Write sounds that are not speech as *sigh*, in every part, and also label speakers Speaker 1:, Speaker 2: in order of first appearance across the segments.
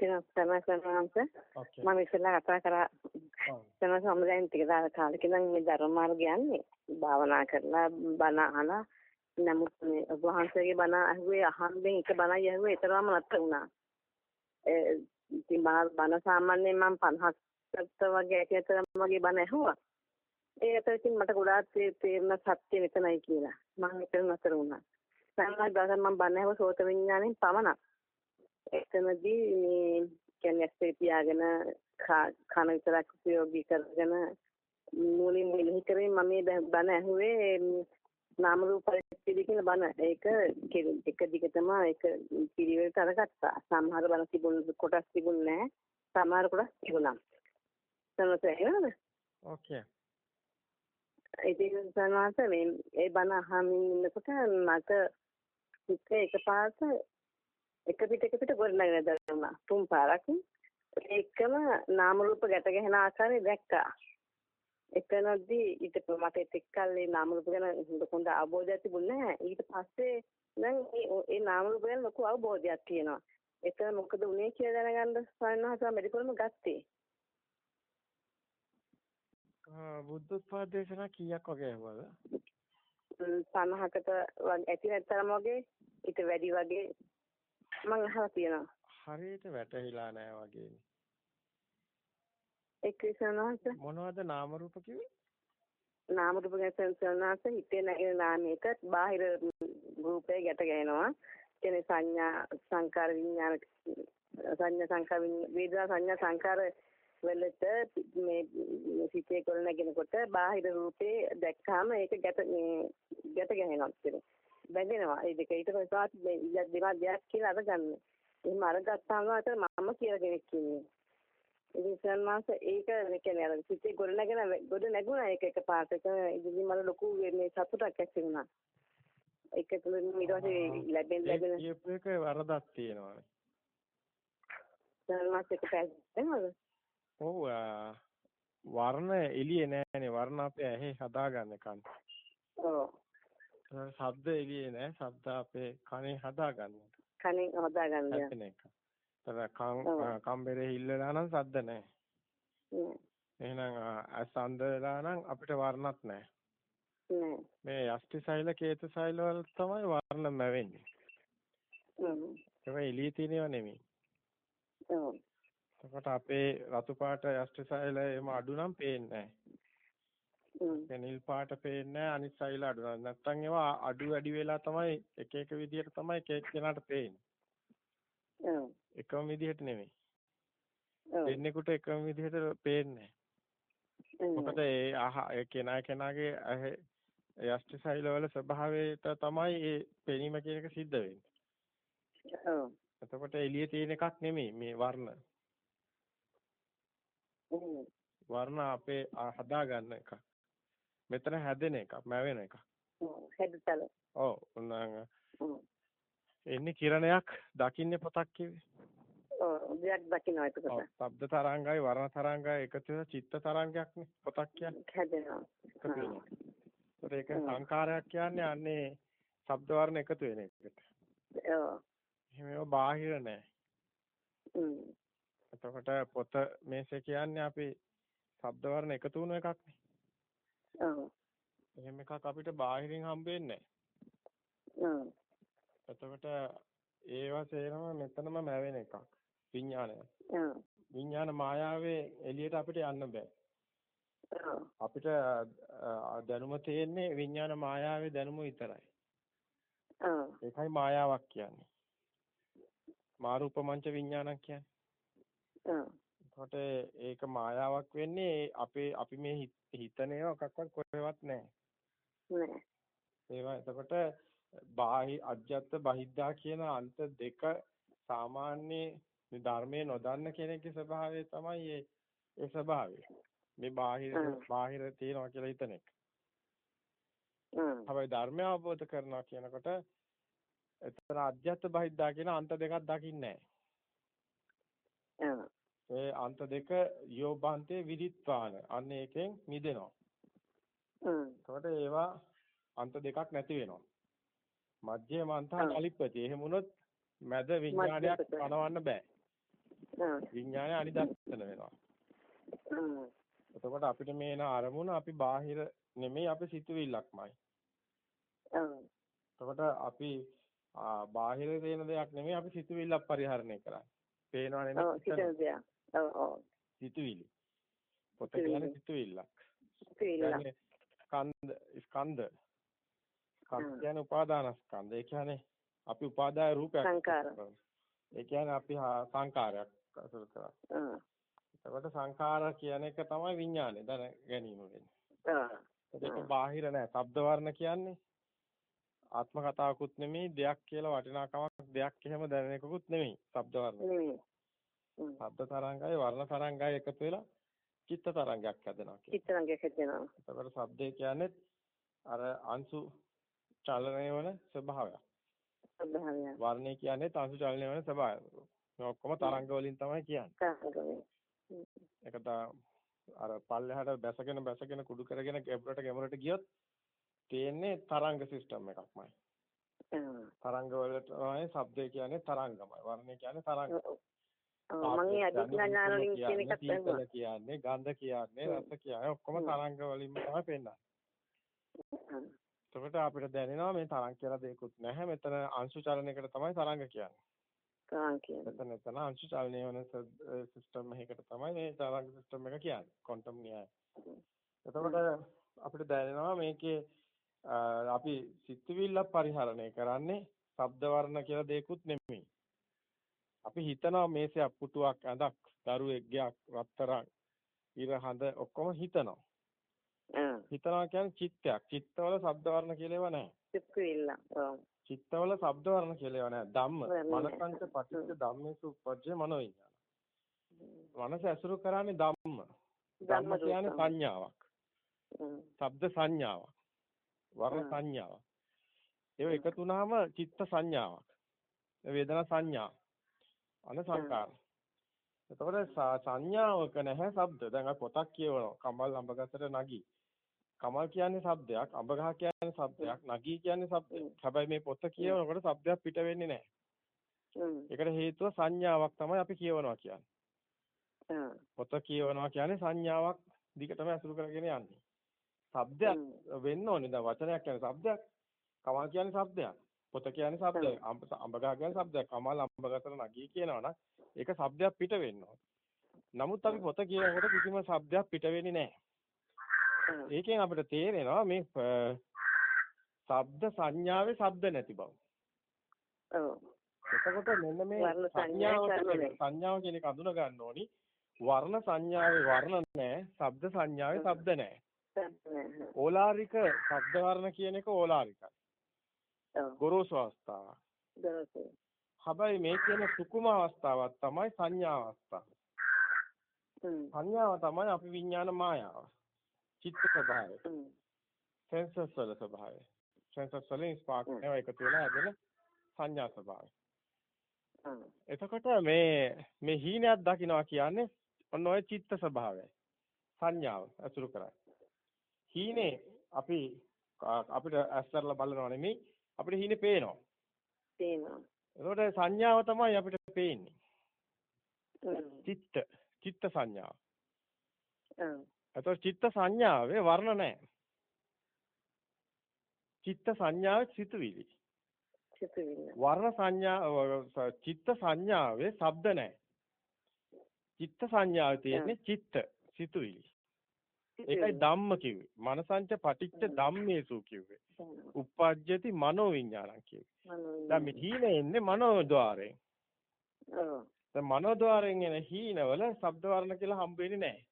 Speaker 1: තමයි සනවාංශ. මම ඉස්සෙල්ලා කතා කරා සනවාංශ සම්මුදයන් ටික දාලා කාලෙක ඉඳන් මේ ධර්ම මාර්ගය යන්නේ. භාවනා කරලා බණ අහලා නමුත් මේ වහන්සේගේ බණ අහුවේ අහම්බෙන් එක බණයි අහුවේ ඒතරම නැත්තර වුණා. ඒ ඉතින් බණ සාමාන්‍යයෙන් මම 50කට වගේ ඇටතරම් වගේ බණ ඇහුවා. ඒ අතර ඉතින් මට ගොඩාක් තේරෙන සත්‍ය මෙතනයි කියලා. මම එතන නැතර වුණා. සම්මා දවසක් මම බණ ඇහුව සෝත විඥාණයෙන් පමණක්. එතනදී මේ කියන්නේ ඇස්සේ තියාගෙන කන විතරක් උපයෝගී කරගෙන මූලින් මෙනෙහි කරේ මම මේ බණ ඇහුවේ නාම රූප පරිච්ඡේදය කියන බණ ඒක එක දිගටම ඒක පිළිවෙලට අරගත්තා. සමහර බණ තිබුණ කොටස් තිබුණේ නැහැ. සමහර කොටස් තිබුණා. සමහර
Speaker 2: ඕකේ.
Speaker 1: ඉතින් සනවාස මේ ඒ බණ අහමින් ඉන්නකොට මට හිත එකපාරට එක පිට එක පිට ගොඩනගෙන දැනුණා. තුන් පාරක් ඒකම නාම රූප ගැට ගැහෙන ආකාරය දැක්කා. එතනදී ඊට මට එක්කල්ලේ නාම රූප ගැන හොඳ අවබෝධයක් තිබුණේ නැහැ. ඊට පස්සේ නම් ඒ නාම රූප ගැන ලොකු අවබෝධයක් තියෙනවා. එතන මොකද උනේ කියලා දැනගන්න සායනහස මෙඩිකල්ම ගත්තේ.
Speaker 2: බුද්ධ උත්පාද දේශනා කීයක් වගේ ඇහුවද?
Speaker 1: 50කට ඇති නැත්තරම වගේ ඊට වැඩි වගේ මම අහලා තියෙනවා.
Speaker 2: හරියට වැටහිලා නැහැ වගේනේ.
Speaker 1: ඒ ක්‍රිස්නවාස
Speaker 2: මොනවද නාම රූප කිව්වේ?
Speaker 1: නාම රූප ගැන සන්නාස හිතේ නැගෙන නාමයක බාහිර රූපේ ගැට ගැහෙනවා. කියන්නේ සංඥා සංකාර විඥාන සංඥා සංකාර වේදනා සංඥා සංකාර වලට මේ සිතේ කොළ නැගෙනකොට බාහිර රූපේ දැක්කාම ඒක ගැට මේ ගැට ගැහෙනවා කියන්නේ. බැඳෙනවා. ඒ දෙක ඊට පස්සේ දෙකක් දෙයක් කියලා අරගන්න. එහෙම අරගත්තාම අතර මම කියලා කෙනෙක් කියන්නේ. ඉතින් සන්මාස ඒක කියන්නේ අර සිතේ ගොඩ නැගෙන ගොඩ නැගුණා ඒක එක පාටක ඉතින් මම ලොකු මේ සතුටක් ඇති වුණා. ඒක තුළ ඊට පස්සේ ලැබෙන ලැබෙන
Speaker 2: එක වරදක් තියෙනවා.
Speaker 1: සන්මාස එක පැහැදිලිද?
Speaker 2: ඔව් වර්ණ එළියේ නෑනේ වර්ණ අපේ ඇහි හදාගන්න කන්.
Speaker 1: ඔව්.
Speaker 2: ශබ්ද එළියේ නෑ ශබ්ද අපේ කනේ හදාගන්න.
Speaker 1: කනේ හදාගන්න.
Speaker 2: එක. තර කම් කම්බරේ හිල්ලලා නම් සද්ද නැහැ. එහෙනම් අස් අන්දලා නම් අපිට වර්ණත් නැහැ. මේ යෂ්ටි සෛල කේතු සෛල වල තමයි වර්ණ මැවෙන්නේ. ඒක එළියේ තියෙනව නෙමෙයි. එතකොට අපේ රතු පාට යෂ්ටි සෛල එම අඩු නම් පේන්නේ නැහැ. නිල් පාට පේන්නේ නැහැ අනිත් සෛල අඩු නැත්තම් ඒවා අඩු වැඩි වෙලා තමයි එක එක විදියට තමයි එක එක කෙනාට පේන්නේ. එකම විදිහට නෙමෙයි. දෙන්නෙකුට එකම විදිහට පේන්නේ මොකද ඒ අහ ඒ කෙනා කෙනාගේ යෂ්ටි සෛල වල ස්වභාවයට තමයි ඒ පෙනීම කියන එක සිද්ධ වෙන්නේ.
Speaker 1: ඔව්.
Speaker 2: එතකොට එළියේ තියෙන එකක් නෙමෙයි මේ වර්ණ. වර්ණ අපේ හදා ගන්න එක. මෙතන හැදෙන එකක්, මැවෙන එකක්.
Speaker 1: හැදතල.
Speaker 2: ඔව්. එන්නේ කිරණයක් දකින්නේ පොතක් කිව්වේ.
Speaker 1: ඔව් දෙයක් දකින්නවා එතකොට.
Speaker 2: ශබ්ද තරංගයි වර්ණ තරංගයි එකතු චිත්ත තරංගයක්නේ පොතක් කියන්නේ.
Speaker 1: හැදෙනවා.
Speaker 2: ඒක සංකාරයක් කියන්නේ අන්නේ ශබ්ද වර්ණ එකතු වෙන එකට.
Speaker 1: ඔව්.
Speaker 2: එහෙම බාහිර නෑ. එතකොට පොත මේසේ කියන්නේ අපි ශබ්ද වර්ණ එකතු වුණු එකක්නේ.
Speaker 1: ඔව්.
Speaker 2: එහෙම එකක් අපිට බාහිරින් හම්බෙන්නේ
Speaker 1: නෑ. ඔව්.
Speaker 2: එතකොට ඒවා සේරම මෙතනම මැවෙන එකක්. විඥානය. විඥාන මායාවේ එළියට අපිට යන්න බෑ. අපිට දැනුම තියෙන්නේ විඥාන මායාවේ දැනුම විතරයි. ඒකයි මායාවක් කියන්නේ. මාරූපමංච විඥානක් කියන්නේ. එතකොට ඒක මායාවක් වෙන්නේ අපේ අපි මේ හිතන ඒවා එකක්වත් කොහෙවත් නැහැ. ඒවා එතකොට බාහි අජ්‍යත්ත බහිද්දා කියන අන්ත දෙක සාමාන්‍ය ධර්මයේ නොදන්න කෙනෙක්ගේ ස්වභාවය තමයි ඒ ඒ ස්වභාවය. මේ බාහිර බාහිර තියනවා කියලා හිතන එක. හැබැයි ධර්මය අවබෝධ කරනවා කියනකොට එතන අජ්‍යත්ත බහිද්දා කියන අන්ත දෙකක් දකින්නේ නැහැ. ඒ අන්ත දෙක යෝබාන්තේ විදිත්වාන. අන්න ඒකෙන් මිදෙනවා. එතකොට ඒවා අන්ත දෙකක් නැති වෙනවා. මධ්‍යම අන්තහ කලිප්පති. එහෙම වුණොත් මැද විඥානයක් පනවන්න බෑ. විඥානය අනිදස්සන වෙනවා. එතකොට අපිට මේ එන අරමුණ අපි බාහිර නෙමෙයි අපි සිතුවිල්ලක්මයි. එතකොට අපි බාහිර දෙන දෙයක් නෙමෙයි අපි සිතුවිල්ලක් පරිහරණය කරන්නේ. පේනවා නෙමෙයි. සිතුවිලි. පොත කියන්නේ සිතුවිල්ලක්.
Speaker 1: සිතුවිල්ල.
Speaker 2: ස්කන්ධ ස්කන්ධ. ස්කන්ධ කියන්නේ උපාදානස්කන්ධ. ඒ කියන්නේ අපි උපාදාය රූපයක්.
Speaker 1: සංකාර.
Speaker 2: ඒ කියන්නේ අපි සංකාරයක් අසුර කරා. එතකොට සංඛාර කියන එක තමයි විඥානේ දැන ගැනීම වෙන්නේ. ඒක බාහිර නෑ. ශබ්ද වර්ණ කියන්නේ ආත්ම කතාවකුත් නෙමෙයි දෙයක් කියලා වටිනාකමක් දෙයක් එහෙම දැනෙන එකකුත් නෙමෙයි. ශබ්ද වර්ණ. ශබ්ද තරංගයි වර්ණ තරංගයි එකතු වෙලා චිත්ත තරංගයක් හැදෙනවා කියන්නේ.
Speaker 1: චිත්ත තරංගයක් හැදෙනවා.
Speaker 2: එතකොට ශබ්දේ කියන්නේ අර අංශු චලනය වන ස්වභාවයක්.
Speaker 1: ස්වභාවය.
Speaker 2: වර්ණේ කියන්නේ අංශු චලනය වන ස්වභාවය. මේ ඔක්කොම තරංග වලින් තමයි කියන්නේ. ඒක අර පල්ලෙහාට බැසගෙන බැසගෙන කුඩු කරගෙන ගැඹුරට ගැඹුරට ගියොත් තියෙන්නේ තරංග සිස්ටම් එකක්මයි. තරංග වලටමයි ශබ්දය කියන්නේ තරංගමයි. වර්ණය කියන්නේ තරංග.
Speaker 1: මම මේ අධිඥාන වලින් කියන එකත්
Speaker 2: තමයි කියන්නේ ගන්ධ කියන්නේ රස කියන්නේ ඔක්කොම තරංග වලින්ම තමයි පෙන්නන්නේ. එතකොට අපිට දැනෙනවා මේ තරංග කියලා දෙයක්වත් නැහැ. මෙතන අංශු චලනයකට තමයි තරංග කියන්නේ.
Speaker 1: තරංග කියන්නේ.
Speaker 2: එතන එතන අංශු චලනය වෙන සිස්ටම් එකකට තමයි මේ තරංග සිස්ටම් එක කියන්නේ. ක්වොන්ටම් න්‍යාය. එතකොට අපිට දැනෙනවා මේකේ අපි සිතුවිල්ල පරිහරණය කරන්නේ ශබ්ද වර්ණ කියලා දෙයක්වත් නෙමෙයි. අපි හිතනවා මේසයක් පුටුවක් ඇඳක් දරුවෙක් ගයක් රත්තරන් ඉර හඳ ඔක්කොම හිතනවා. හිතනවා කියන්නේ චිත්තයක්. චිත්තවල ශබ්ද වර්ණ කියලා ඒවා නැහැ.
Speaker 1: සිතුවිල්ල.
Speaker 2: චිත්තවල ශබ්ද වර්ණ කියලා ඒවා නැහැ. ධම්ම. මනසංච පටිච්ච ධම්මේසු උපජ්ජේ මනෝවිඥාන. මනස ඇසුරු කරන්නේ ධම්ම. ධම්ම කියන්නේ සංඥාවක්. ශබ්ද සංඥාවක්. වර්ණ සංඥාවක්. ඒක එකතු වුනහම චිත්ත සංඥාවක්. වේදනා සංඥා. අන සංකාර. එතකොට සංඥාවක නැහැ ශබ්ද. දැන් අපි පොතක් කියවනවා. කමල් අඹගසට නගී. කමල් කියන්නේ ශබ්දයක්, අඹගහ කියන්නේ ශබ්දයක්, නගී කියන්නේ ශබ්දයක්. හැබැයි මේ පොත කියවනකොට ශබ්දයක් පිට වෙන්නේ නැහැ. ඒකට හේතුව සංඥාවක් තමයි අපි කියවනවා කියන්නේ. පොත කියවනවා කියන්නේ සංඥාවක් දිගටම අසුරු කරගෙන යන්නේ. ශබ්දයක් වෙන්න ඕනේ. දැන් වචනයක් කියන්නේ ශබ්දයක්. කමල් කියන්නේ ශබ්දයක්. පොත කියන්නේ શબ્දයක්. අඹගහ කියන්නේ શબ્දයක්. කමල් අඹගසල නගී කියනවනම් ඒක શબ્දයක් පිට වෙන්න නමුත් අපි පොත කියනකොට කිසිම શબ્දයක් පිට වෙන්නේ නැහැ. ඒකෙන් අපිට තේරෙනවා මේ ශබ්ද සංඥාවේ ශබ්ද නැති බව.
Speaker 1: ඔව්.
Speaker 2: එතකොට මෙන්න මේ සංඥාව කියන එක අඳුන ගන්න ඕනි. වර්ණ සංඥාවේ වර්ණ නැහැ, ශබ්ද සංඥාවේ ශබ්ද නැහැ. ඕලාරික ශබ්ද වර්ණ කියන එක ඕලාරිකයි. ගොරෝසු අවස්ථාව. හැබැයි මේ කියන සුකුම අවස්ථාවක් තමයි සංඥා අවස්ථාව. සංඥාව තමයි අපි විඥාන මායාව. චිත්ත ස්වභාවය. සෙන්සස් වල ස්වභාවය. සෙන්සස් වලින් ස්පාර්ක් ඒවා එකතු වෙලා හැදෙන සංඥා ස්වභාවය. එතකොට මේ මේ හීනයක් දකින්නවා කියන්නේ ඔන්න ඔය චිත්ත ස්වභාවය. සංඥාව අසුරු කරන්නේ. හීනේ අපි අපිට ඇස්තරලා බලනවා නෙමෙයි අපිට හීනේ පේනවා.
Speaker 1: පේනවා.
Speaker 2: ඒකට සංඥාව තමයි අපිට පේන්නේ. චිත්ත චිත්ත සංඥාව. එතකොට චිත්ත සංඥාවේ වර්ණ නැහැ. චිත්ත සංඥාවේ සිතුවිලි.
Speaker 1: සිතුවිලි.
Speaker 2: වර්ණ සංඥා චිත්ත සංඥාවේ ශබ්ද නැහැ. චිත්ත සංඥාවේ තියෙන්නේ චිත්ත සිතුවිලි. ඒකයි ධම්ම කිව්වේ. මනසංච පටිච්ච ධම්මේසු කිව්වේ. උප්පජ්ජති මනෝවිඤ්ඤාණං කිව්වේ. දැන් මේ හීනේ එන්නේ මනෝද්වාරයෙන්. ඔව්. දැන් මනෝද්වාරයෙන් එන හීනවල ශබ්ද වර්ණ කියලා හම්බ වෙන්නේ නැහැ.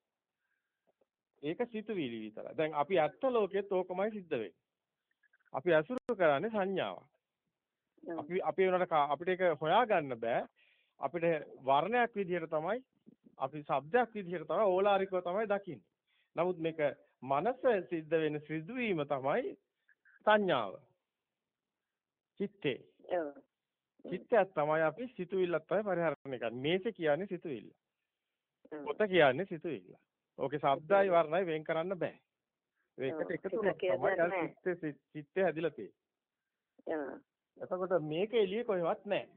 Speaker 2: ඒක සිතුවිලි විතරයි. දැන් අපි ඇත්ත ලෝකෙත් ඕකමයි සිද්ධ වෙන්නේ. අපි අසුරු කරන්නේ සංඥාවක්. අපි අපි උනට අපිට ඒක හොයාගන්න බෑ. අපිට වර්ණයක් විදිහට තමයි අපි ශබ්දයක් විදිහට තමයි ඕලාරිකව තමයි දකින්නේ. නමුත් මේක මනස සිද්ධ වෙන සිදුවීම තමයි සංඥාව. චිත්තේ. චිත්තයක් තමයි අපි සිතුවිල්ලක් තමයි පරිහරණය කරන්නේ. මේසේ කියන්නේ සිතුවිල්ල. පොත කියන්නේ සිතුවිල්ල. ඕකේ ශබ්දයි වර්ණයි වෙන් කරන්න බෑ. ඒකට එකතු තමයි චිත්තේ චිත්තේ හැදිලා තියෙන්නේ. එතකොට මේක එළියේ කොහෙවත් නැහැ.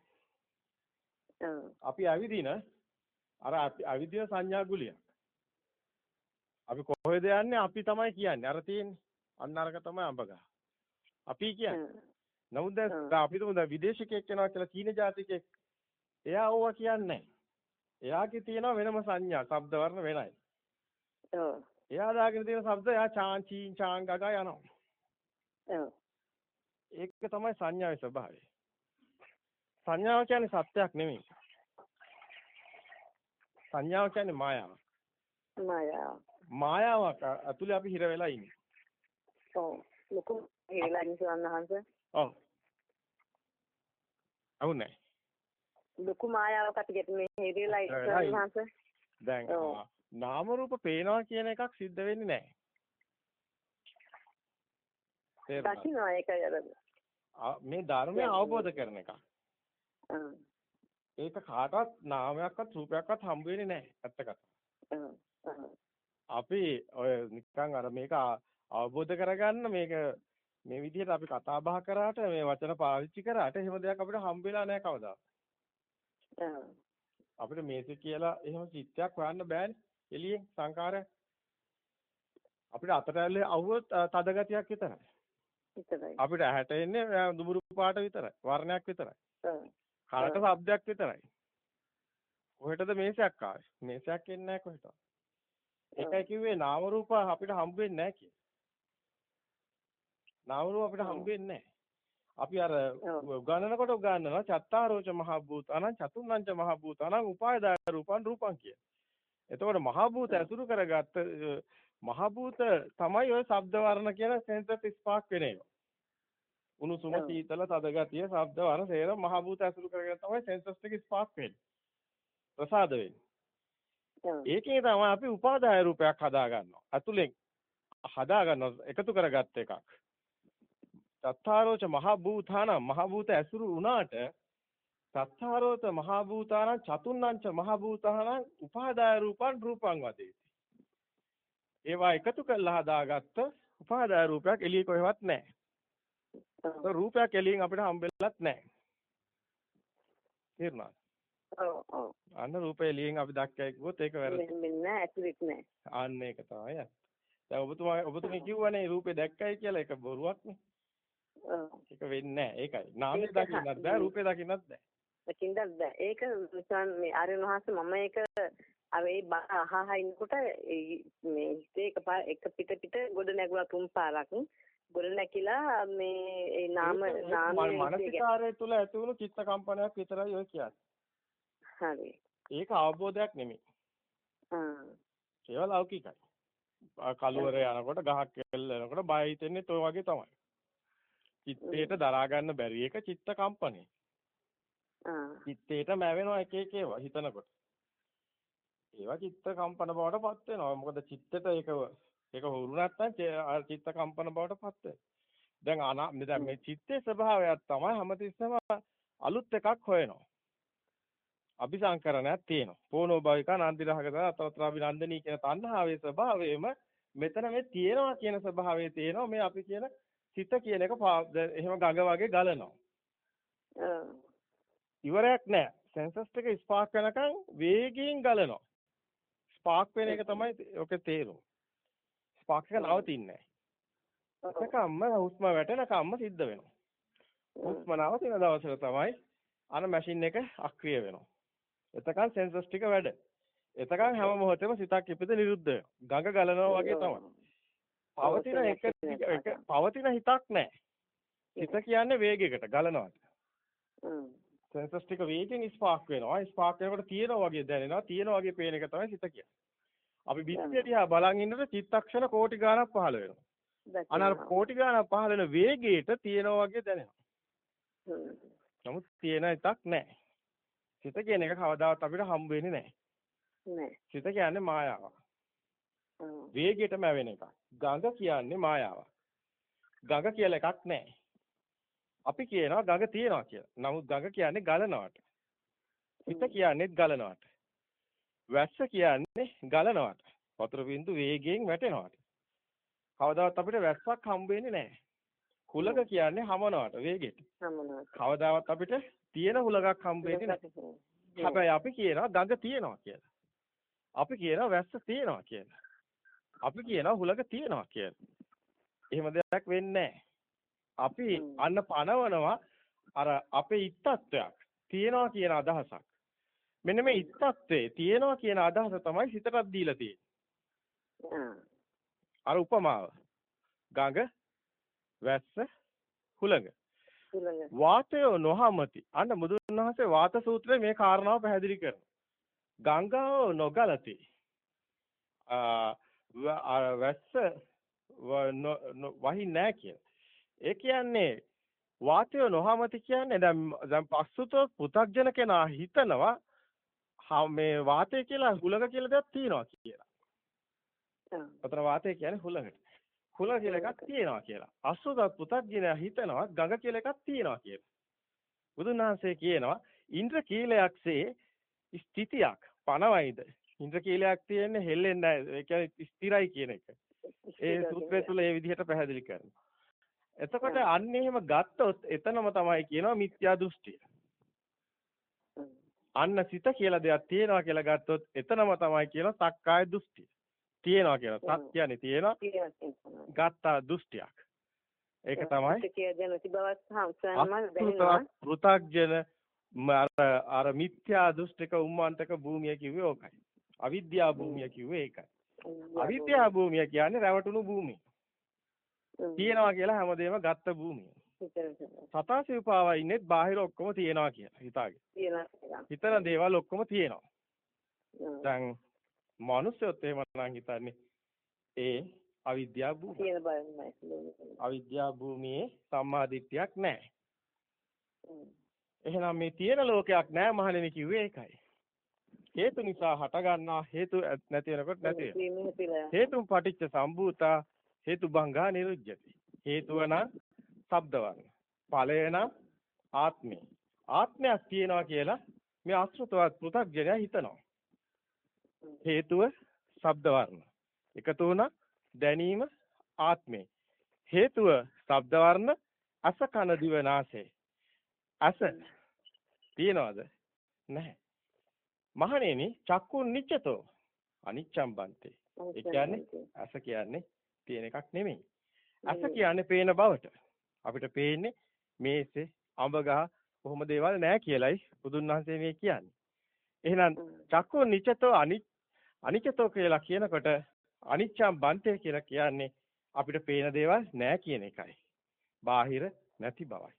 Speaker 2: අපි ඇවිදින අර අවිද්‍යාව සංඥා ගුලිය. අපි කොහෙද යන්නේ? අපි තමයි කියන්නේ. අර තියෙන්නේ. අන්න අරක තමයි අඹගහ. අපි කියන්නේ. නමුත් දැන් අපි තුමු දැන් විදේශිකයෙක් වෙනවා කියලා චීන ජාතිකයෙක්. එයා ඕවා කියන්නේ එයාගේ තියෙනවා වෙනම සංඥා, ශබ්ද වර්ණ වෙනයි.
Speaker 1: ඔව්.
Speaker 2: එයා දාගෙන තියෙන ශබ්ද එයා චාන් චීන් චාන් ගගා යනවා.
Speaker 1: ඔව්.
Speaker 2: ඒක තමයි සංඥාවේ ස්වභාවය. සංඥාව කියන්නේ සත්‍යයක් නෙමෙයි. සංඥාව කියන්නේ මායාව.
Speaker 1: මායාව.
Speaker 2: මායාවක් ඇතුලේ අපි හිර වෙලා ඉන්නේ.
Speaker 1: ඔව්. ලොකු හේලා ඉන්නවහන්ස.
Speaker 2: ඔව්. අවුනේ.
Speaker 1: ලොකු මායාවක් අපිට මේ හේරිලා ඉන්නවහන්ස.
Speaker 2: දැන් නාම රූප පේනවා කියන එකක් සිද්ධ වෙන්නේ නැහැ.
Speaker 1: දකින්නවා ඒක
Speaker 2: මේ ධර්මය අවබෝධ කරන එක. ඒක කාටවත් නාමයක්වත් රූපයක්වත් හම්බ වෙන්නේ නැහැ ඇත්ත කතාව. අපි ඔය නිකන් අර මේක අවබෝධ කරගන්න මේක මේ විදිහට අපි කතා බහ කරාට මේ වචන පාවිච්චි කරාට එහෙම දෙයක් අපිට හම්බ වෙලා නැහැ කවදා. අපිට මේක කියලා එහෙම චිත්තයක් හොයන්න බෑනේ. එළියෙන් සංකාරය අපිට අතට ඇල්ලේ අවුවොත් තද ගතියක් විතරයි.
Speaker 1: විතරයි.
Speaker 2: අපිට ඇහැට එන්නේ දුඹුරු පාට විතරයි. වර්ණයක් විතරයි. කනට ශබ්දයක් විතරයි. කොහෙටද මේසයක් ආවේ? මේසයක් එන්නේ නැහැ කොහෙටවත්. ඒකයි කිව්වේ නාම රූප අපිට හම්බ වෙන්නේ නැහැ කියලා. නාම රූප අපිට හම්බ වෙන්නේ නැහැ. අපි අර ගණනකොට ගන්නවා චත්තාරෝච මහ භූතානං චතුන්නංච මහ භූතානං උපායදාය රූපං රූපං කිය. එතකොට මහ භූත ඇසුරු කරගත්ත මහ භූත තමයි ওই ශබ්ද වර්ණ කියන සෙන්සර් ස්පාක් වෙන ඒවා. උණුසුම සීතල තද ගතිය ශබ්ද වර්ණ සේරම මහ භූත ඇසුරු කරගෙන තමයි සෙන්සර්ස් ටික ස්පාක් වෙන්නේ. ප්‍රසාද වෙන්නේ. ඒකේ තමයි අපි උපාදාය රූපයක් හදා ගන්නවා. අතුලෙන් හදා ගන්නවා එකතු කරගත්ත එකක්. තත්තාරෝච මහ භූතාන මහ භූත ඇසුරු වුණාට තත්තාරෝත මහ භූතාන චතුන්නංච මහ භූතාන උපාදාය රූපං රූපං වදේති. ඒවා එකතු කරලා හදාගත්ත උපාදාය රූපයක් එළිය කොහෙවත් නැහැ. රූපයක් එළියෙන් අපිට හම්බෙලත් නැහැ. තේරුණාද?
Speaker 1: ඔව් ඔව්.
Speaker 2: අන්න රූපය එළියෙන් අපි දැක්කයි කිව්වොත් ඒක වැරදි.
Speaker 1: මෙන්න ඇතුළෙත් නැහැ.
Speaker 2: අන්න ඒක තමයි. දැන් ඔබතුමා ඔබතුමී කිව්වනේ රූපේ දැක්කයි කියලා ඒක බොරුවක්නේ. ඒක වෙන්නේ නැහැ. ඒකයි. නාමය දකින්නත් බෑ, රූපේ දකින්නත් බෑ.
Speaker 1: දකින්නත් බෑ. ඒක මේ ආර්යන වහන්සේ මම ඒක අර ඒ අහහා ඉන්නකොට මේ හිතේ එක එක පිට පිට ගොඩ නැගුණා තුන් පාරක්. ගොඩ නැකිලා මේ ඒ නාම නාමයේ
Speaker 2: මානසිකාරය තුල ඇති වුණු චිත්ත කම්පනයක් විතරයි ඔය කියන්නේ.
Speaker 1: හරි.
Speaker 2: ඒක අවබෝධයක් නෙමෙයි.
Speaker 1: ආ.
Speaker 2: ඒවා ලෞකිකයි. කලුවර යනකොට ගහක් කෙල්ල යනකොට බය හිතෙන්නේ ඔය වගේ තමයි. චිත්තේට දරා ගන්න බැරි එක චිත්ත කම්පණය. චිත්තේට මැවෙනවා එක එක ඒවා හිතනකොට. ඒවා චිත්ත කම්පන බවට පත් වෙනවා. මොකද චිත්තෙට ඒක ඒක හුරු නැත්නම් චිත්ත කම්පන බවට පත් වෙනවා. දැන් අනා දැන් මේ චිත්තේ ස්වභාවයක් තමයි හැමතිස්සෙම අලුත් එකක් හොයනවා. අபிසංකරණයක් තියෙනවා. පොනෝ භවික නන්දිරහගත අතවතර අභිනන්දනී කියන තණ්හාවේ ස්වභාවයම මෙතන මේ තියෙනවා කියන ස්වභාවය තියෙනවා. මේ අපි කියන සිත කියන එක එහෙම ගඟ වගේ ගලනවා. ඉවරයක් නැහැ. සෙන්සස් ටික ස්පාර්ක් වෙනකන් වේගයෙන් ගලනවා. ස්පාර්ක් වෙන එක තමයි ඔකේ තේරුම. ස්පාර්ක් එක නවතින්නේ නැහැ. එකකම්ම හුස්ම වැටෙනකම්ම සිද්ධ වෙනවා. හුස්ම නවතින දවසට තමයි අර මැෂින් එක අක්‍රිය වෙනවා. එතකන් සෙන්සස් ටික වැඩ. එතකන් හැම මොහොතෙම සිතක් ඉපිද නිරුද්ධ. ගඟ ගලනවා වගේ තමයි. පවතින එක එක පවතින හිතක් නැහැ. හිත කියන්නේ වේගයකට ගලනවාට. සෙන්සස් ටික වේගෙන් ස්පාර්ක් වෙනවා. ස්පාර්ක් වෙනකොට තියෙනවා වගේ දැනෙනවා. තියෙනවා වගේ පේන එක තමයි හිත කියන්නේ. අපි බිත්තිය දිහා බලන් ඉන්නකොට චිත්තක්ෂණ කෝටි ගාණක් පහළ වෙනවා. අනර කෝටි ගාණක් පහළ වෙන වේගයට තියෙනවා වගේ දැනෙනවා. නමුත් තියෙන එකක් නැහැ. සිත කියන එක කවදාවත් අපිට හම්බ වෙන්නේ නැහැ.
Speaker 1: නැහැ.
Speaker 2: සිත කියන්නේ මායාවක්. වේගයටම වෙන එකක්. ගඟ කියන්නේ මායාවක්. ගඟ කියලා එකක් නැහැ. අපි කියනවා ගඟ තියෙනවා කියලා. නමුත් ගඟ කියන්නේ ගලනවට. හිත කියන්නේත් ගලනවට. වැස්ස කියන්නේ ගලනවට. වතුර බින්දු වේගයෙන් වැටෙනවට. කවදාවත් අපිට වැස්සක් හම්බ වෙන්නේ නැහැ. හුලක කියන්නේ හමනවට වේගෙට. කවදාවත් අපිට තියෙන හුලගක් හම්බ වෙන්නේ. හැබැයි අපි කියනවා ගඟ තියෙනවා කියලා. අපි කියනවා වැස්ස තියෙනවා කියලා. අපි කියනවා හුලඟ තියෙනවා කියලා. එහෙම දෙයක් වෙන්නේ අපි අන්න පනවනවා අර අපේ ඉත්තත්වයක් තියෙනවා කියන අදහසක්. මෙන්න මේ ඉත්තත්වේ තියෙනවා කියන අදහස තමයි හිතටත් දීලා තියෙන්නේ. අර උපමාව. ගඟ වැස්ස හුලඟ. වාතය නොහමති. අන්න බුදුන් වහන්සේ වාත සූත්‍රයේ මේ කාරණාව පැහැදිලි කරනවා. ගංගාව නොගලති. වැස්ස වහින්නේ නැහැ කියලා. ඒ කියන්නේ වාතය නොහමති කියන්නේ දැන් දැන් පස්සුතෝ පු탁ජන කෙනා හිතනවා මේ වාතය කියලා හුලඟ කියලා දෙයක් තියෙනවා කියලා. අතන වාතය කියන්නේ හුලඟට. හුලඟ කියලා එකක් තියෙනවා කියලා. අසුතත් පු탁ජනයා හිතනවා ගඟ කියලා එකක් තියෙනවා කියලා. බුදුන් වහන්සේ කියනවා ඉන්ද්‍ර කීලයක්සේ ස්ථිතියක් පනවයිද? ඉන්ද්‍ර කීලයක් තියෙන්නේ හෙල්ලෙන්නේ නැහැ. ඒ කියන්නේ ස්ථිරයි කියන එක. ඒ සූත්‍රය තුල ඒ විදිහට පැහැදිලි කරනවා. එතකොට අන්න එහෙම ගත්තොත් එතනම තමයි කියනවා මිත්‍යා දෘෂ්ටිය. අන්න සිත කියලා දෙයක් තියෙනවා කියලා ගත්තොත් එතනම තමයි කියනවා සක්කාය දෘෂ්ටිය. තියෙනවා කියලා. සත් කියන්නේ තියෙනවා. ගත්තා දෘෂ්ටියක්. ඒක තමයි පෘථග්ජන අර මිත්‍යා දෘෂ්ටික උම්මාන්තක භූමිය කිව්වේ ඕකයි. අවිද්‍යා භූමිය කිව්වේ ඒකයි. අවිද්‍යා භූමිය කියන්නේ රැවටුණු භූමිය. තියෙනවා කියලා හැමදේම ගත්ත භූමිය. සතා සිව්පාවා ඉන්නේත් බාහිර ඔක්කොම තියෙනවා කියලා හිතාගෙන. හිතන දේවල් ඔක්කොම තියෙනවා. දැන් මිනිස්සුත් එහෙම නම් හිතන්නේ ඒ අවිද්‍යා භූමිය. අවිද්‍යා භූමියේ සම්මාදිට්ඨියක් නැහැ. එහෙනම් මේ තියෙන ලෝකයක් නැහැ මහණෙනි කිව්වේ ඒකයි. හේතු නිසා හටගන්නා හේතු නැති වෙනකොට නැති වෙනවා. හේතුන් පටිච්ච සම්භූතා හේතු භංගා නිරුජ්ජති. හේතුව නම් ශබ්ද වර්ණ. ඵලය නම් ආත්මය. ආත්මයක් තියෙනවා කියලා මේ අසෘතවත් පෘථග්ජනයා හිතනවා. හේතුව ශබ්ද වර්ණ. එකතු වුණා දැනීම ආත්මේ. හේතුව ශබ්ද වර්ණ අස කන දිව නාසය. අස තියනවද? නැහැ. මහණෙනි චක්කුන් නිච්චතෝ අනිච්ඡම් බන්තේ. ඒ කියන්නේ අස කියන්නේ තියෙන එකක් නෙමෙයි. අස කියන්නේ පේන බවට. අපිට පේන්නේ මේසේ අඹ ගහ කොහොම දේවල් නැහැ කියලයි බුදුන් වහන්සේ මේ කියන්නේ. එහෙනම් චක්කුන් නිච්චතෝ අනිච්ච අනිච්චතෝ කියලා කියනකොට අනිච්චම් බන්තේ කියලා කියන්නේ අපිට පේන දේවල් නැහැ කියන එකයි. බාහිර නැති බවයි.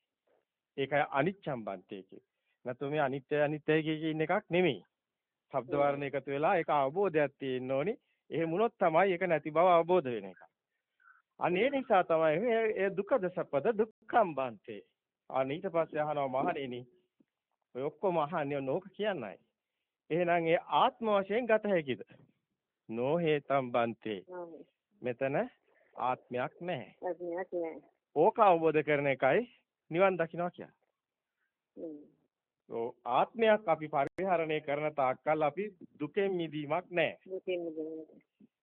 Speaker 2: ඒකයි අනිච්චම් බන්තේ කියන්නේ. නැත්නම් මේ අනිත්‍ය අනිත්‍ය කියන එකක් නෙමෙයි. ශබ්ද වර්ණ එකතු වෙලා ඒක අවබෝධයක් තියෙන්න ඕනි. එහෙම වුණොත් තමයි ඒක නැති බව අවබෝධ වෙන එක. අන්න ඒ නිසා තමයි මේ දුකද සපද දුක්ඛම් බන්තේ. අන්න ඊට පස්සේ අහනවා මහණෙනි ඔය ඔක්කොම අහන්නේ නෝක කියන්නයි. එහෙනම් ඒ ආත්ම වශයෙන් ගත හැකිද? නොහේතම් බන්තේ. මෙතන ආත්මයක් නැහැ.
Speaker 1: ආත්මයක් නැහැ.
Speaker 2: ඕක අවබෝධ කරන එකයි නිවන් දකින්නවා කියන්නේ. ඔව් ආත්මයක් අපි පරිහරණය කරන තාක්කල් අපි දුකෙන් මිදීමක් නැහැ.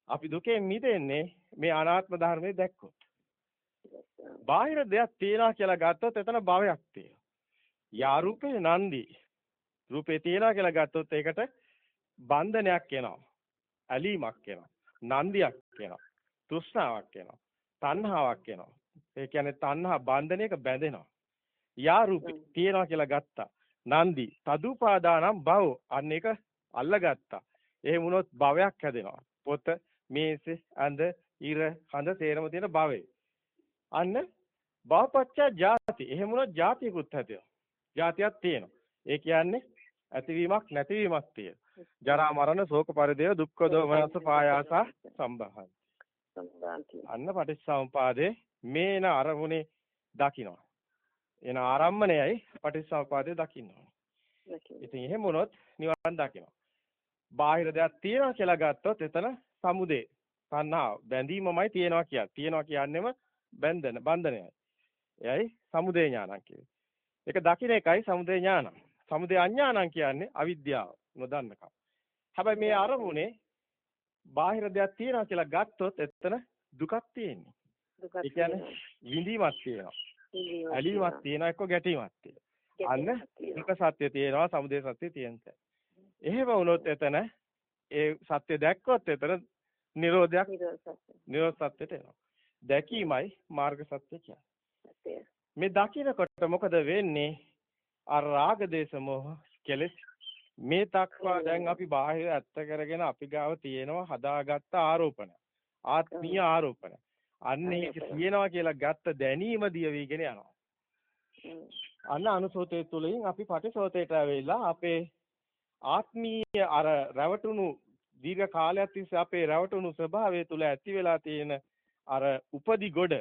Speaker 2: අපි දුකෙන් මිදෙන්නේ මේ අනාත්ම ධර්මයේ දැක්කොත්. බාහිර දෙයක් තියනවා කියලා ගත්තොත් එතන භවයක් තියෙනවා. යා රූපේ නන්දි රූපේ තියනවා කියලා ගත්තොත් ඒකට බන්ධනයක් එනවා. ඇලීමක් එනවා. නන්දියක් එනවා. තෘෂ්ණාවක් එනවා. තණ්හාවක් එනවා. ඒ කියන්නේ තණ්හා බන්ධනයක බැඳෙනවා. යා රූපේ තියනවා කියලා ගත්තා. නන්දි තදුපාදානම් භව අන්න ඒක අල්ලගත්තා. එහෙම වුණොත් භවයක් හැදෙනවා. පොත මේස අඳ ඉර හඳ තේරම තියෙන භවය. අන්න භවපච්චා ජාති. එහෙම වුණොත් ජාතියකුත් හැදෙනවා. ජාතියක් තියෙනවා. ඒ කියන්නේ ඇතිවීමක් නැතිවීමක් තියෙන. ජරා මරණ ශෝක පරිදේව දුක්ඛ දෝමනස පායාස සම්බහන්. අන්න පටිච්චසමුපාදේ මේන අරමුණේ දකින්නවා. එන ආරම්මණයයි පටිච්චසමුපාදේ දකින්නවා. ඉතින් එහෙම වුණොත් නිවන් දකිනවා. බාහිර දෙයක් තියෙනවා කියලා ගත්තොත් එතන සමුදේ තණ්හා බැඳීමමයි තියෙනවා කියන්නේ. තියෙනවා කියන්නේම බැඳන බන්ධනයයි. එයයි සමුදේ ඥානං කියන්නේ. ඒක දකින්න එකයි සමුදේ ඥානං. සමුදේ අඥානං කියන්නේ අවිද්‍යාව නොදන්නකම. හැබැයි මේ අරමුණේ බාහිර දෙයක් තියෙනවා කියලා ගත්තොත් එතන දුකක් තියෙන්නේ. ඒ කියන්නේ විඳීමක් තියෙනවා. ඇලීමක් තියෙනවා එක්ක ගැටීමක් තියෙනවා. අන්න දුක සත්‍ය තියෙනවා සමුදය සත්‍ය තියෙනවා. එහෙම වුණොත් එතන ඒ සත්‍ය දැක්කොත් එතන නිරෝධයක්
Speaker 1: නිරෝධ
Speaker 2: සත්‍යයට එනවා. දැකීමයි මාර්ග සත්‍ය
Speaker 1: කියන්නේ.
Speaker 2: මේ දකින්නකොට මොකද වෙන්නේ? අර රාග දේශ මොහ කෙලෙස් මේ තක්වා දැන් අපි බාහිර ඇත්ත කරගෙන අපි ගාව තියෙනවා හදාගත්ත ආරෝපණ. ආත්මීය ආරෝපණ. අන්න ඒක තියෙනවා කියලා ගත්ත දැනීම දිය වීගෙන යනවා. අන්න අනුසෝතයේ තුලින් අපි පටිසෝතයට ඇවිල්ලා අපේ ආත්මීය අර රැවටුණු දීර්ඝ කාලයක් තිස්සේ අපේ රැවටුණු ස්වභාවය තුල ඇති වෙලා තියෙන අර උපදි ගොඩ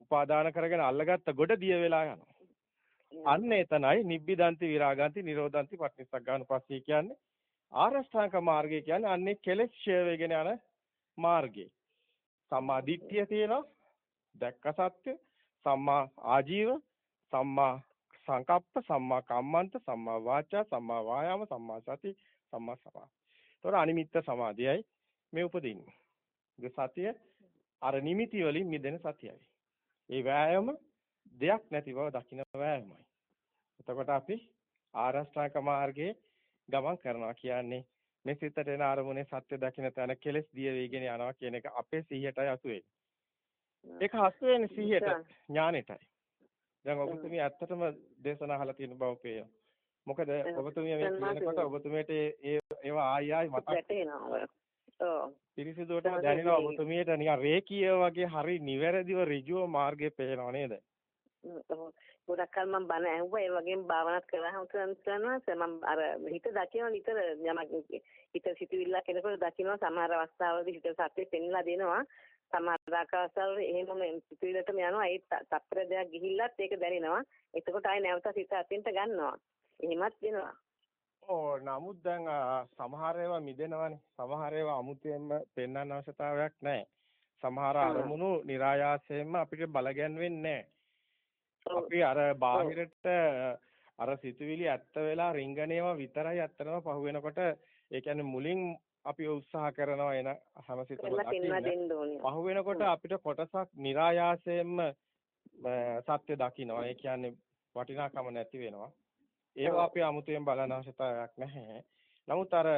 Speaker 2: උපාදාන කරගෙන අල්ලගත්ත ගොඩ දිය වෙලා යනවා. අන්න එතනයි නිබ්බිදන්ති විරාගන්ති නිරෝධන්ති පටිච්චසග්ගානුපස්සී කියන්නේ ආරෂ්ඨාංග මාර්ගය කියන්නේ අන්නේ කෙලෙස් ඡය වෙගෙන යන මාර්ගය. සම්මා දිට්ඨිය තියෙනවා දැක්ක සත්‍ය සම්මා ආජීව සම්මා සංකප්ප සම්මා කම්මන්ත සම්මා වාචා සම්මා වායාම සම්මා සති සම්මා සමාධි. ඒතොර අනිමිත්ත සමාධියයි මේ උපදින්නේ. ඒ සතිය අර නිමිති වලින් මිදෙන සතියයි. ඒ වෑයම දෙයක් නැති බව දකින්න වෑයමයි. එතකොට අපි ආරෂ්ඨාක මාර්ගයේ ගමන් කරනවා කියන්නේ මේ සිතට එන අරමුණේ සත්‍ය දකින්න තැන කෙලස් දිය වේගෙන යනවා කියන එක අපේ සිහියටයි අසු වෙන්නේ. ඒක හසු වෙන්නේ සිහියට ඥානෙටයි. දැන් ඔබතුමිය ඇත්තටම දේශනා අහලා තියෙන බව පේනවා. මොකද ඔබතුමිය මේ කියනකොට ඔබතුමියට ඒ ඒවා ආයි ආයි මතක්. පිරිසිදුවටම දැනෙනවා ඔබතුමියට නිකන් රේකීය වගේ හරි නිවැරදිව ඍජුව මාර්ගේ පේනව නේද?
Speaker 1: ගොඩක් කල් මම බණ ඇහුවා ඒ වගේම භාවනාත් කරාම කරනවා මම අර හිත දකිනවා නිතර යමක් හිත සිතුවිල්ලක් එනකොට දකිනවා සමහර අවස්ථාවලදී හිත සත්‍ය පෙන්ලා දෙනවා. සමහර අවස්ථාවල එහෙමම සිතුවිල්ලටම යනවා. ඒ තත්ත්‍ර දෙයක් ගිහිල්ලත් ඒක දැනෙනවා. එතකොට ආයෙ නැවත හිත අතින්ට ගන්නවා. එහෙමත් වෙනවා.
Speaker 2: ඕ නමුත් දැන් සමහර ඒවා මිදෙනවනේ. සමහර ඒවා අමුතෙන්ම පෙන්වන්න අවශ්‍යතාවයක් නැහැ. සමහර අරමුණු નિરાයාසයෙන්ම අපිට බලගැන්වෙන්නේ නැහැ අපි අර බාහිරට අර සිතුවිලි ඇත්ත වෙලා රිංගනේවා විතරයි ඇත්තනම පහු වෙනකොට ඒ කියන්නේ මුලින් අපි උත්සාහ කරනවා එන හැම සිතම පහු වෙනකොට අපිට කොටසක් નિરાයාසයෙන්ම සත්‍ය දකින්නවා ඒ කියන්නේ වටිනාකම නැති වෙනවා. ඒවා අපි අමුතුවෙන් බලන අවශ්‍යතාවයක් නැහැ. නමුත් අර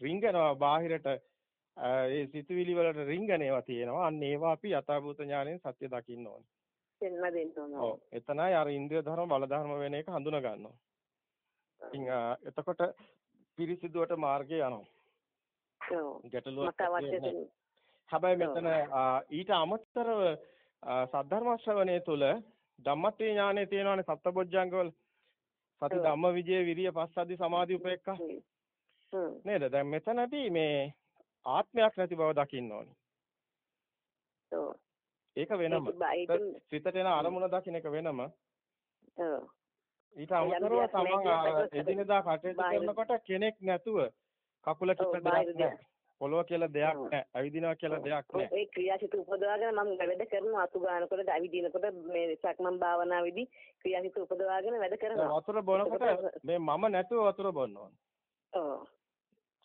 Speaker 2: රිංගනවා බාහිරට ඒ සිතුවිලි වලට රිංගනේවා තියෙනවා. අන්න ඒවා අපි යථාභූත ඥාණයෙන් සත්‍ය දකින්න ඕනේ
Speaker 1: පෙන්ලා දෙන්න ඕන.
Speaker 2: ඔව්. එතනයි අර ඉන්ද්‍රිය ධර්ම බල ධර්ම වෙන එක හඳුනා ගන්නවා. ඉතින් එතකොට පිරිසිදුවට මාර්ගේ යනවා.
Speaker 1: ඔව්.
Speaker 2: ගැටලුවක් හැබැයි මෙතන ඊට අමතරව සද්ධර්ම ශ්‍රවණය තුළ ධම්මත්‍රි ඥානෙ තියෙනවානේ සත්බොජ්ජංගවල. සති ධම්ම විජේ විරිය පස්සද්ධි සමාධි උපේක්ඛා. නේද? දැන් මෙතනදී මේ ආත්මයක් නැති බව දකින්න ඕනේ. ඒක වෙනම. සිතට එන අරමුණ දකින්න එක වෙනම.
Speaker 1: ඔව්.
Speaker 2: ඊට අමතරව තමන් එදිනෙදා කටයුතු කරනකොට කෙනෙක් නැතුව කකුල කිප දෙයක් නැහැ. පොළොව කියලා දෙයක් නැහැ. ඇවිදිනවා කියලා දෙයක් නැහැ.
Speaker 1: ඒ ක්‍රියාසිත උපදවාගෙන මම වැඩ කරනවා අතු ගන්නකොට ඇවිදිනකොට මේ සක්මන් භාවනාවේදී ක්‍රියාසිත උපදවාගෙන වැඩ කරනවා.
Speaker 2: වතුර බොනකොට මේ මම නැතුව වතුර බොන්න ඕන.
Speaker 1: ඔව්.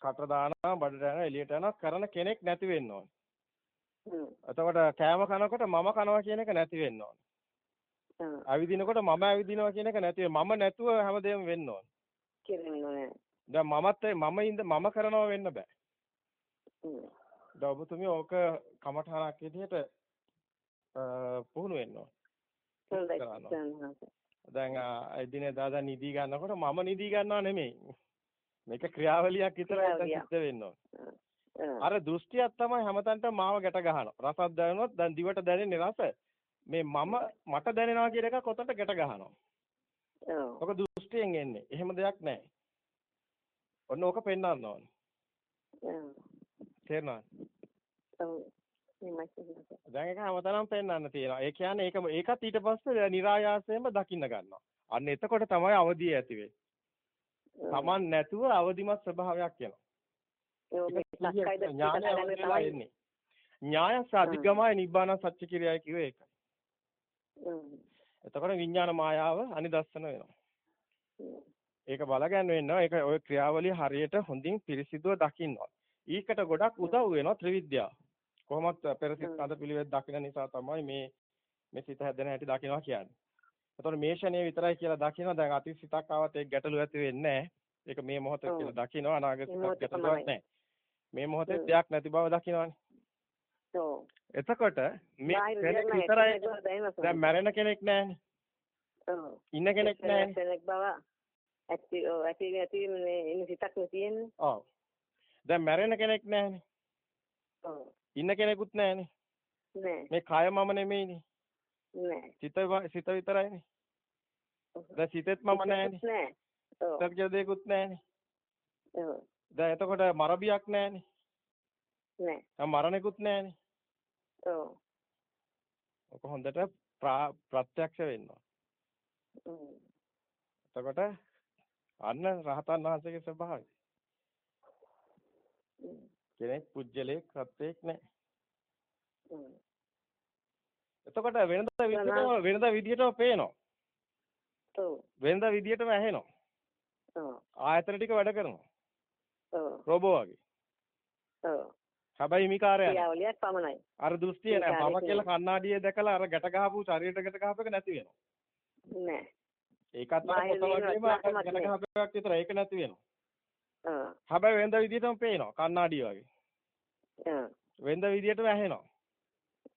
Speaker 2: කට දානවා බඩට යනවා එළියට යනවා කරන කෙනෙක් නැති වෙන්න ඕන. එතකොට කෑම කනකොට මම කනවා කියන එක නැති වෙන්න ඕන. ඇවිදිනකොට මම ඇවිදිනවා කියන එක නැති මම නැතුව හැමදේම වෙන්න ඕන. දැන් මමත් මම ඉඳ මම කරනවා වෙන්න බෑ. දැන් ඔබතුමිය ඕක කමඨහනක් විදිහට පුහුණු වෙන්න ඕන. දැන් එදිනෙදා දැන් නිදි ගන්නකොට මම නිදි ගන්නවා නෙමෙයි. මේක ක්‍රියාවලියක් විතරයි සිද්ධ වෙන්න ඕන. අර දෘෂ්ටියක් තමයි හැමතැනටම මාව ගැට ගහනවා. රසක් දැනුනොත් දැන් දිවට දැනෙන්නේ රස. මේ මම මට දැනෙනවා කියන එක කොතනට ගැට ගහනවා. ඔව්. ඔක දෘෂ්ටියෙන් එන්නේ. එහෙම දෙයක් නැහැ. ඔන්න ඕක පෙන්වන්න ඕනේ. තේරෙනවද?
Speaker 1: ඔව්.
Speaker 2: දැන් ඒක හැමතැනම පෙන්වන්න තියෙනවා. ඒ කියන්නේ ඒක ඒකත් ඊට පස්සේ નિરાයාසයෙන්ම දකින්න ගන්නවා. අන්න එතකොට තමයි අවදිය ඇති වෙන්නේ. Taman නැතුව අවදිමත් ස්වභාවයක් එනවා. ඥානය ඥායස අධිගමයි නිබ්බාන සත්‍ය කිරියයි කිව්වේ ඒකයි. එතකොට විඥාන මායාව අනිදස්සන වෙනවා. ඒක බලගන්න වෙනවා. ඒක ওই ක්‍රියාවලිය හරියට හොඳින් පිරිසිදුව දකින්න ඊකට ගොඩක් උදව් වෙනවා ත්‍රිවිද්‍යාව. කොහොමත් පෙරසිට අද පිළිවෙත් දකින්න නිසා තමයි මේ මේ සිත හැදෙන හැටි දකින්නවා කියන්නේ. එතකොට මේ ෂණේ විතරයි කියලා දකින්න දැන් අතිසිතක් ආවත් ඒක ගැටලු ඇති වෙන්නේ නැහැ. ඒක මේ මොහොත කියලා දකිනවා අනාගත
Speaker 1: මේ මොහොතේ
Speaker 2: සත්‍යයක්
Speaker 1: පමණයි.
Speaker 2: නැහැ. මේ මොහොතේ. දෙයක් නැති බව දකිනවනේ.
Speaker 1: ඔව්.
Speaker 2: එතකොට මේ කෙනෙක්
Speaker 1: නැහැ.
Speaker 2: විතරයි දැන් මැරෙන කෙනෙක් නැහැනේ. ඉන්න කෙනෙක් නැහැනේ.
Speaker 1: කෙනෙක් බව ඇති ඇති ඇති මේ ඉන්න සිතක් තියෙන්නේ.
Speaker 2: ඔව්. දැන් මැරෙන කෙනෙක් නැහැනේ.
Speaker 1: ඔව්.
Speaker 2: ඉන්න කෙනෙකුත් නැහැනේ.
Speaker 1: නෑ
Speaker 2: මේ කය මම නෙමෙයිනේ.
Speaker 1: නෑ.
Speaker 2: සිත සිත විතරයිනේ. දැන් සිතෙත් මම නැහැනේ.
Speaker 1: නෑ. ඔව්.
Speaker 2: සිතත් කියලා දෙයක්වත් නැහැනේ.
Speaker 1: ඔව්.
Speaker 2: දැන් එතකොට මරබියක් නැහැනේ.
Speaker 1: නෑ.
Speaker 2: මරණෙකුත් නැහැනේ.
Speaker 1: ඔව්.
Speaker 2: ඔක හොඳට ප්‍රා- ප්‍රත්‍යක්ෂ.
Speaker 1: උම්.
Speaker 2: එතකොට අන්න රහතන් වහන්සේගේ ස්වභාවය. කෙනෙක් පුජ්‍යලයක් සත්‍යයක් නැහැ. එතකොට වෙනද විදියටම වෙනද විදියටම පේනවා.
Speaker 1: ඔව්.
Speaker 2: වෙනද විදියටම ඇහෙනවා.
Speaker 1: ඔව්.
Speaker 2: ආයතන ටික වැඩ කරනවා. රෝබෝ වගේ.
Speaker 1: ඔව්.
Speaker 2: හැබැයි හිමිකාරය නැහැ.
Speaker 1: ක්‍රියාවලියක් පමණයි.
Speaker 2: අර දෘෂ්ටිය නෑ. මම කියලා කණ්ණාඩියේ දැකලා අර ගැට ගහපු ශරීරයට ගැට ගහපු එක නැති වෙනවා.
Speaker 1: නෑ.
Speaker 2: ඒකත් පොත වගේම ගැට
Speaker 1: නෙමෙයි.
Speaker 2: ගහපු එකක් විතර ඒක නැති වෙනවා.
Speaker 1: ඔව්.
Speaker 2: හැබැයි වෙනද විදියටම පේනවා. කණ්ණාඩිය වගේ.
Speaker 1: ඔව්.
Speaker 2: වෙනද විදියටම ඇහෙනවා.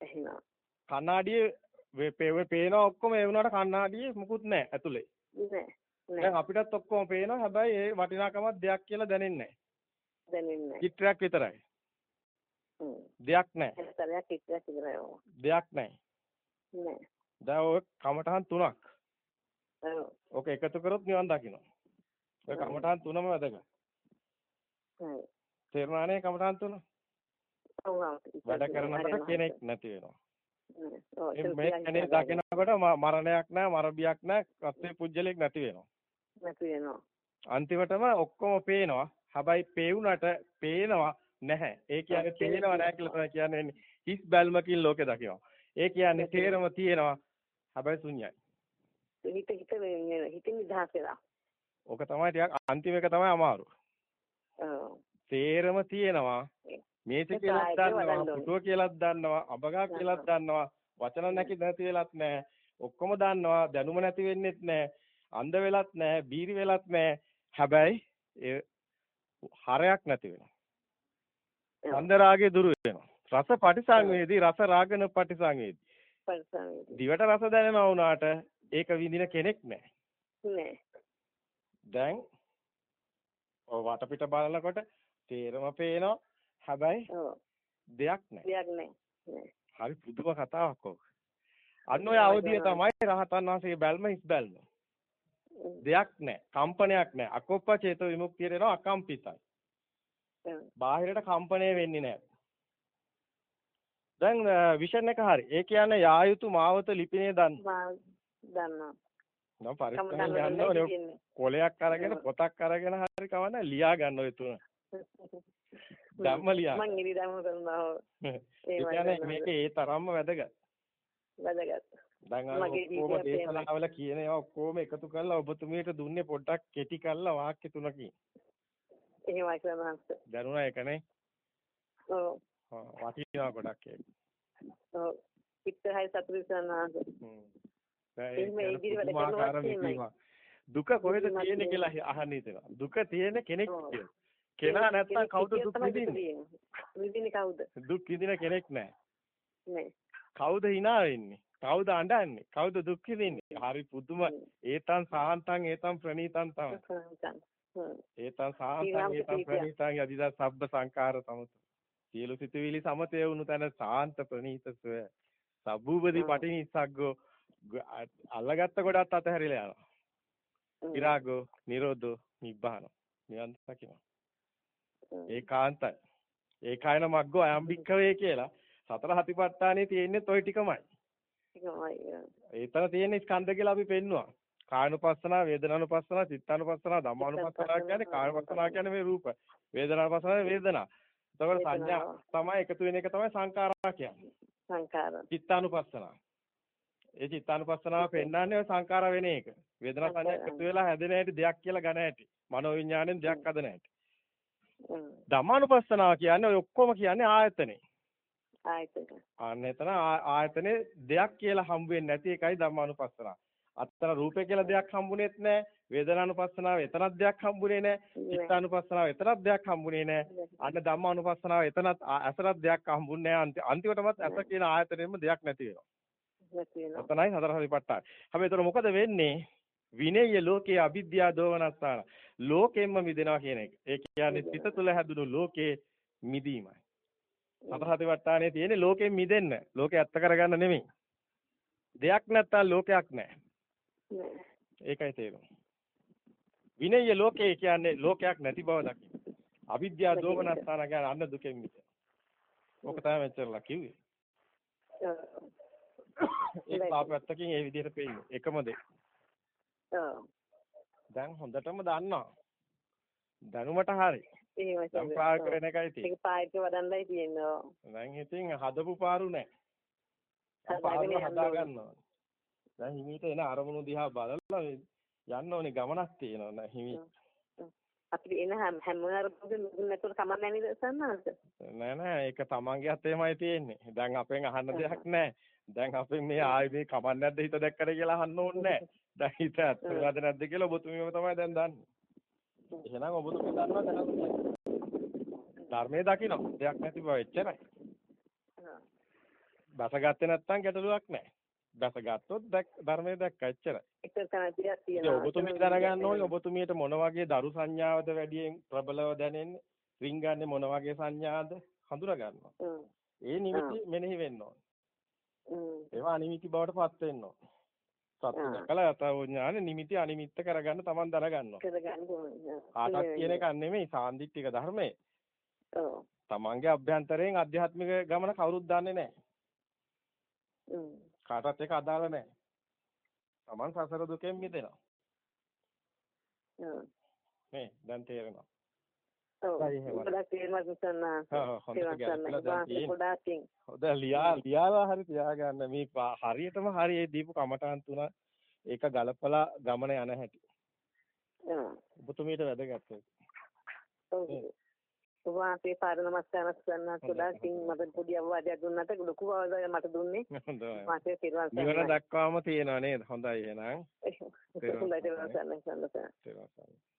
Speaker 1: එහෙනම්.
Speaker 2: කණ්ණාඩියේ පේනවා ඔක්කොම ඒ වුණාට කණ්ණාඩියේ මුකුත් නැහැ ඇතුලේ.
Speaker 1: නෑ. නෑ.
Speaker 2: දැන් අපිටත් ඔක්කොම පේනවා. හැබැයි ඒ වටිනාකමක් දෙයක් කියලා දැනෙන්නේ නැහැ.
Speaker 1: දැනෙන්නේ නෑ.
Speaker 2: චිත්‍රයක් විතරයි. දෙයක් නැහැ.
Speaker 1: ඉස්සරහ ඉඳලා ඔව්.
Speaker 2: දෙයක් නැහැ.
Speaker 1: නෑ.
Speaker 2: දැන් ඔය කමඨහන් තුනක්.
Speaker 1: ඔව්.
Speaker 2: ඕක එකතු කරොත් නිවන් දකින්න. ඔය කමඨහන් තුනම වැදගත්.
Speaker 1: හරි.
Speaker 2: තේරුණානේ කමඨහන් තුන?
Speaker 1: ඔව්.
Speaker 2: වැඩ කරනකොට කෙනෙක් නැති වෙනවා. මේ කෙනෙක් දකිනකොට මරණයක් නැහැ, මරබියක් නැහැ, සත්‍ය පුජ්‍යලයක් නැති වෙනවා.
Speaker 1: නැති වෙනවා.
Speaker 2: අන්තිමටම ඔක්කොම පේනවා. හැබැයි පේුණට පේනවා නැහැ. ඒ කියන්නේ පේනවා නැහැ කියලා තමයි කියන්නේ හිස් බැල්මකින් ලෝකේ දකිනවා. ඒ කියන්නේ තේරම තියෙනවා. හැබැයි ශුන්‍යයි.
Speaker 1: හිත හිත හිතින් නිදහස් වෙලා.
Speaker 2: ඕක තමයි ටිකක් අන්තිම එක තමයි අමාරු. තේරම තියෙනවා. කියලාත්
Speaker 1: ආයෙත්
Speaker 2: දන්නවා. පුටුව කියලාත් දන්නවා, අබගා කියලාත් දන්නවා, වචන නැති නැති වෙලත් නැහැ. ඔක්කොම දන්නවා, දැනුම නැති වෙන්නෙත් නැහැ, අන්ධ වෙලත් නැහැ, බීරි වෙලත් නැහැ. හැබැයි හරයක් නැති වෙනවා. ඡන්ද රාගේ දුරු වෙනවා. රස පටිසංවේදී රස රාගන පටිසංවේදී.
Speaker 1: පරිසංවේදී.
Speaker 2: දිවට රස දැනෙනවා වුණාට ඒක විඳින කෙනෙක් නැහැ.
Speaker 1: නෑ.
Speaker 2: දැන් ඔය වටපිට බලනකොට තේරම පේනවා. හැබැයි. දෙයක් නැහැ.
Speaker 1: දෙයක් නෑ. නෑ.
Speaker 2: හරි පුදුම කතාවක් ඕක. අන්න ඔය අවදිය තමයි රහතන් වහන්සේගේ බැල්ම හිස් බැල්ම. දෙයක් නැහැ. කම්පනයක් නැහැ. අකොප්ප චේතෝ විමුක්තිය දෙනවා අකම්පිතයි. බාහිරට කම්පණය වෙන්නේ නැහැ. දැන් විෂන් එක හරි. ඒ කියන්නේ යා යුතු මාවත ලිපිනේ දන්න.
Speaker 1: දන්නවා.
Speaker 2: නම් පරිස්සමෙන්
Speaker 1: දන්නවා
Speaker 2: ඕනේ. කොලයක් අරගෙන පොතක් අරගෙන හරි කවන්න ලියා ගන්න ඔය තුන. ධම්ම ලියා.
Speaker 1: මං ඉරි ධම්ම කරනවා. *laughs*
Speaker 2: ඒ කියන්නේ මේක ඒ තරම්ම වැදගත්.
Speaker 1: වැදගත්.
Speaker 2: දැන් අර ඔක්කොම. දේශනාවල කියන ඒවා ඔක්කොම එකතු කරලා ඔබතුමියට දුන්නේ පොඩ්ඩක් කෙටි කරලා වාක්‍ය තුනකින්.
Speaker 1: එහෙමයි කරනහස්.
Speaker 2: දැනුණා ඒකනේ.
Speaker 1: ඔව්.
Speaker 2: වටිනවා ගොඩක් ඒක.
Speaker 1: ඔව්. පිටහයි සතුටු කරනහස්.
Speaker 2: හ්ම්. විසීමක්. දුක කොහෙද තියෙන්නේ. කියලා අහන්න හිතෙනවා. දුක තියෙන කෙනෙක්. කියලා. කෙනා නැත්තම් කවුද දුක් විඳින්නේ?
Speaker 1: විඳින්නේ කවුද?
Speaker 2: දුක් විඳින කෙනෙක් නැහැ.
Speaker 1: නෑ.
Speaker 2: කවුද hina වෙන්නේ? කවුද අඬන්නේ? කවුද දුක් විඳින්නේ? හරි පුදුම ඒතන් සාහන්තං ඒතන් ප්‍රණීතං තමයි. ඒතන් සාහන්තං
Speaker 1: ඊළඟ
Speaker 2: ඒතන්
Speaker 1: ප්‍රීතිය.
Speaker 2: ප්‍රණීතං යදිදා සබ්බ සංඛාර සමත. සියලු සිතුවිලි සමතේ වුණු තැන සාන්ත ප්‍රණීත සුවය. සබ්බූපදී. පටිනිස්සග්ගෝ අල්ලගත්ත ගොඩත් අතහැරිලා යනවා. විරාගෝ, නිරෝධෝ, නිබ්බාන. නිවන් දකින්න.
Speaker 1: හ්ම්.
Speaker 2: ඒකාන්තයි. ඒකායන මග්ගෝ අයම්බික්කවේ කියලා සතර හතිපට්ඨානේ තියෙන්නේ toy ටිකමයි. ඒතන තියෙන ස්කන්ධ කියලා අපි පෙන්නවා. කායනුපස්සනා, වේදනානුපස්සනා, චිත්තානුපස්සනා, ධම්මානුපස්සනා කියන්නේ කායනුපස්සනා කියන්නේ මේ රූප. වේදනානුපස්සනා වේදනා. එතකොට සංඥා තමයි එකතු වෙන එක තමයි සංකාරා කියන්නේ.
Speaker 1: සංකාර.
Speaker 2: චිත්තානුපස්සනා. ඒ චිත්තානුපස්සනාව පෙන්වන්නේ ඔය සංකාර වෙන එක. වේදනා සංඥා එකතු වෙලා හැදෙන හැටි දෙයක් කියලා ගන්න හැටි. මනෝ විඥාණයෙන් දෙයක් හදන හැටි. ධම්මානුපස්සනාව කියන්නේ ඔය ඔක්කොම කියන්නේ ආයතනේ.
Speaker 1: ආයතන.
Speaker 2: අන්න එතන ආයතනේ දෙයක් කියලා හම්බ වෙන්නේ නැති එකයි ධම්මානුපස්සනාව. අත්තර රූපේ කියලා දෙයක් හම්බුනේත් නැහැ. වේදනානුපස්සනාව එතනක් දෙයක් හම්බුනේ නැහැ. චිත්තානුපස්සනාව එතනක් දෙයක් හම්බුනේ නැහැ. අන්න ධම්මානුපස්සනාව එතනත් අසරත් දෙයක් හම්බුන්නේ නැහැ. අන්තිමටමත් ඇස කියන ආයතනෙම දෙයක් නැති වෙනවා.
Speaker 1: නැති වෙනවා.
Speaker 2: ඔතනයි හතර සතිපට්ඨාන. හැබැයි ඒතර මොකද වෙන්නේ? විනේය ලෝකේ අවිද්‍යා දෝවනස්සාන. ලෝකෙම්ම මිදෙනවා කියන එක. ඒ කියන්නේ සිත තුළ හැදුණු ලෝකේ මිදීමයි. හතර සතිපට්ඨානේ තියෙන්නේ ලෝකෙන් මිදෙන්න. ලෝකේ ඇත්ත කරගන්න නෙමෙයි. දෙයක් නැත්තම් ලෝකයක් නැහැ. ඒකයි තේරුම. විනය ලෝකේ කියන්නේ ලෝකයක් නැති බව දකින්න. අවිද්‍යාව දෝමනස්ථාන කියන්නේ අන්න දුකෙන් මිදෙන. ඔක තමයි මෙච්චරලා කිව්වේ. ඒක පාපත්තකින් ඒ විදිහට පෙන්නේ. එකම දේ. දැන් හොඳටම දන්නවා. දැනුමට හරි.
Speaker 1: එහෙමයි
Speaker 2: දැන් ප්‍රායෝගික කරන එකයි තියෙන්නේ.
Speaker 1: ඒක ප්‍රායෝගික වඩන්නයි තියෙන්නේ.
Speaker 2: දැන් ඉතින් හදපු පාරු නැහැ. පාරු හදා ගන්නවා. දැන් හිමීට එන අරමුණු දිහා බලලා යන්න ඕනේ ගමනක් තියෙනවා නේද හිමී.
Speaker 1: අපිට එන හැම අරමුණකම නැතුව කමන්නේ නේද සන්නහස?
Speaker 2: නෑ නෑ ඒක තමන්ගේ අතේමයි තියෙන්නේ. දැන් අපෙන් අහන්න දෙයක් නෑ. දැන් අපෙන් මේ ආයේ මේ කමන්නේ නැද්ද හිත දැක්කද කියලා අහන්න ඕනේ නෑ. *laughs* දැන් හිත ඇත්තද නැද්ද කියලා ඔබතුමියම තමයි දැන් දන්නේ. *laughs* එහෙනම් ඔබතුමිය දන්නවා දැන් ධර්මයේ දකින්න දෙයක් නැති බව එච්චරයි. බසගත්තේ නැත්නම් ගැටලුවක් නැහැ. බස ගත්තොත් ධර්මයේ දැක්ක එච්චරයි.
Speaker 1: එක තැනක් තියෙනවා.
Speaker 2: ඔබතුමිය දැනගන්න ඕනේ ඔබතුමියට මොන වගේ දරු සංඥාවද වැඩියෙන් ප්‍රබලව දැනෙන්නේ? රින්ගන්නේ මොන වගේ සංඥාද හඳුනා ගන්නවා. ඒ නිමිති මෙනෙහි වෙන්න ඕනේ. ඒවා අනිමිති බවට පත් වෙන්න ඕනේ. සත්‍ය දැකලා යතෝ ඥාන නිමිති අනිමිත්ත කරගන්න Taman දැනගන්නවා.
Speaker 1: කරගන්න ඕනේ.
Speaker 2: ආටක් කියන එක නෙමෙයි සාන්දිටික ධර්මයේ.
Speaker 1: ඔව්.
Speaker 2: Tamanගේ අභ්‍යන්තරයෙන් ආධ්‍යාත්මික ගමන කවුරුත් දන්නේ නැහැ. කාටවත් ඒක අදාළ නැහැ. Taman සසර දුකෙන් මිදෙනවා. නේ දැන් තේරෙනවා.
Speaker 1: ගොඩක් තේරෙනවා සන්නා.
Speaker 2: ඔව් හොඳට
Speaker 1: ගොඩාක්
Speaker 2: හොඳ ලියා ලියාලා හරි තියාගන්න මේ හරියටම හරි ඒ දීපු කමටහන් තුන ඒක ගලපලා ගමන යන හැටි. ඔබතුමීට වැදගත් ඒක.
Speaker 1: ඔබාසේ පාර නමස්කාර කරන්නත් ගොඩාක් මට පොඩි අවවාදයක් දුන්නට ලොකු අවවාදයක් මට දුන්නේ.
Speaker 2: හොඳයි.
Speaker 1: මාසේ පිරුවන්
Speaker 2: නිවන දක්වාම තියෙනවා නේද? හොඳයි එහෙනම්.
Speaker 1: හොඳයි ඒක